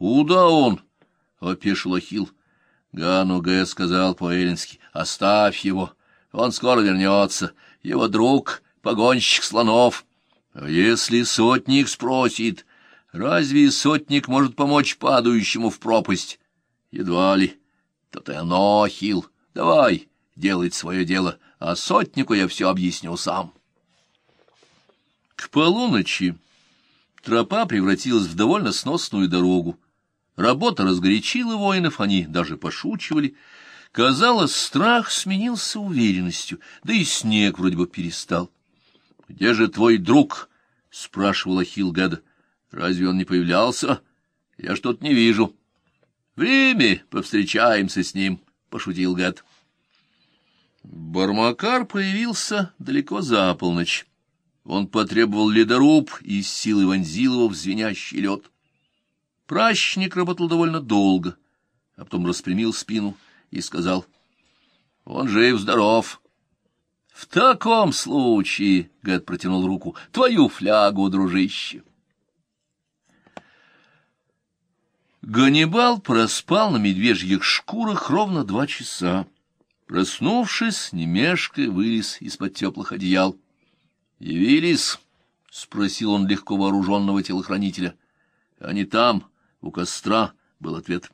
Куда он? — опешил Ахилл. Гану Г. сказал по-эллински. — Оставь его, он скоро вернется. Его друг — погонщик слонов. А если сотник спросит, разве сотник может помочь падающему в пропасть? Едва ли. То-то и оно, Ахилл. Давай, делать свое дело, а сотнику я все объясню сам. К полуночи тропа превратилась в довольно сносную дорогу. Работа разгорячила воинов, они даже пошучивали. Казалось, страх сменился уверенностью, да и снег вроде бы перестал. — Где же твой друг? — спрашивал Ахилл Гада. — Разве он не появлялся? Я что-то не вижу. — Время, повстречаемся с ним, — пошутил Гад. Бармакар появился далеко за полночь. Он потребовал ледоруб и с силой вонзил его в звенящий лед. Пращник работал довольно долго, а потом распрямил спину и сказал, — Он жив-здоров. — В таком случае, — Гэт протянул руку, — твою флягу, дружище. Ганнибал проспал на медвежьих шкурах ровно два часа. Проснувшись, немешкой вылез из-под теплых одеял. «Явились?» — спросил он легко вооруженного телохранителя. «Они там, у костра», — был ответ.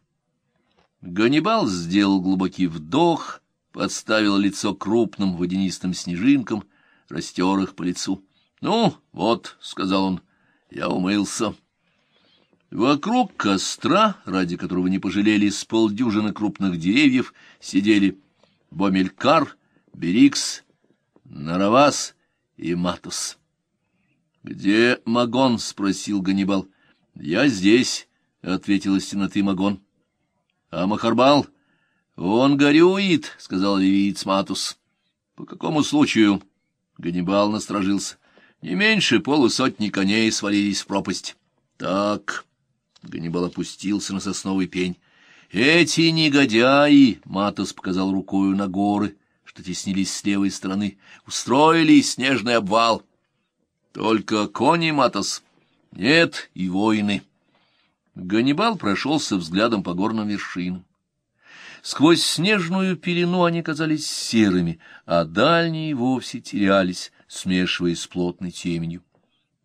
Ганнибал сделал глубокий вдох, подставил лицо крупным водянистым снежинкам, растер их по лицу. «Ну, вот», — сказал он, — «я умылся». Вокруг костра, ради которого не пожалели с полдюжины крупных деревьев, сидели Бомелькар, Берикс, Наравас и Матус. — Где Магон? — спросил Ганнибал. — Я здесь, — ответил из Магон. — А Махарбал? — Он горюет, — сказал ливиец Матус. — По какому случаю? Ганнибал насторожился. — Не меньше полусотни коней свалились в пропасть. — Так... Ганнибал опустился на сосновый пень. «Эти негодяи!» — Матос показал рукою на горы, что теснились с левой стороны. «Устроили снежный обвал!» «Только кони, Матос?» «Нет, и воины!» Ганнибал прошелся взглядом по горным вершинам. Сквозь снежную пелену они казались серыми, а дальние вовсе терялись, смешиваясь с плотной теменью.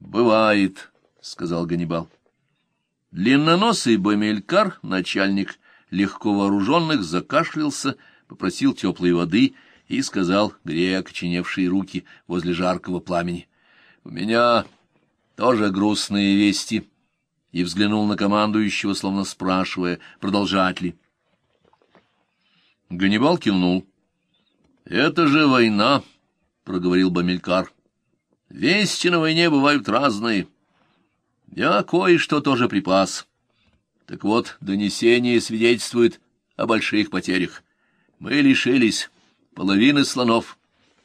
«Бывает», — сказал Ганнибал. Длинноносый Бамелькар, начальник легко вооруженных, закашлялся, попросил теплой воды и сказал, грея окоченевшие руки возле жаркого пламени, — У меня тоже грустные вести. И взглянул на командующего, словно спрашивая, продолжать ли. Ганнибал кивнул. — Это же война, — проговорил Бамелькар. — Вести на войне бывают разные. — я кое-что тоже припас. Так вот, донесение свидетельствует о больших потерях. Мы лишились половины слонов,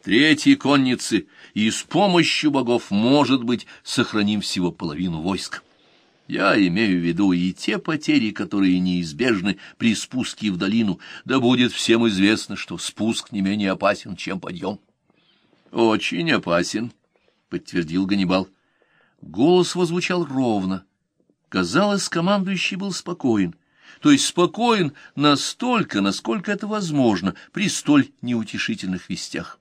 третьей конницы, и с помощью богов, может быть, сохраним всего половину войск. Я имею в виду и те потери, которые неизбежны при спуске в долину, да будет всем известно, что спуск не менее опасен, чем подъем. — Очень опасен, — подтвердил Ганнибал. Голос возвучал ровно. Казалось, командующий был спокоен. То есть спокоен настолько, насколько это возможно при столь неутешительных вестях.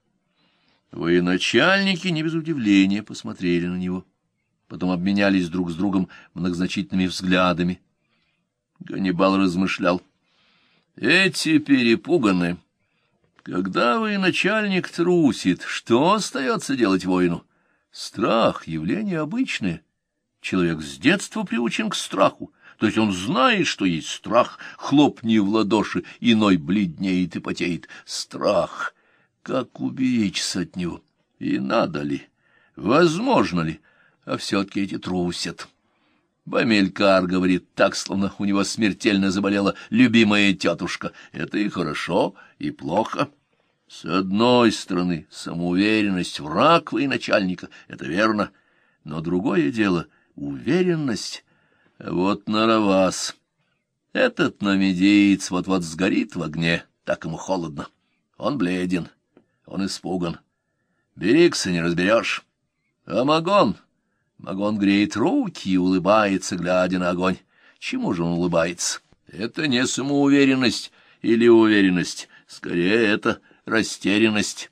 Военачальники не без удивления посмотрели на него. Потом обменялись друг с другом многозначительными взглядами. Ганнибал размышлял. Эти перепуганы. Когда военачальник трусит, что остается делать воину? Страх — явление обычное. Человек с детства приучен к страху. То есть он знает, что есть страх. Хлопни в ладоши, иной бледнеет и потеет. Страх. Как уберечься от него? И надо ли? Возможно ли? А все-таки эти трусят. Бамелькар говорит так, словно у него смертельно заболела любимая тетушка. Это и хорошо, и плохо. С одной стороны, самоуверенность враг военачальника — это верно, но другое дело — уверенность. Вот Наравас. Этот намедеец вот-вот сгорит в огне, так ему холодно. Он бледен, он испуган. Берегся не разберешь. А Магон? Магон греет руки и улыбается, глядя на огонь. Чему же он улыбается? Это не самоуверенность или уверенность, скорее это растерянность.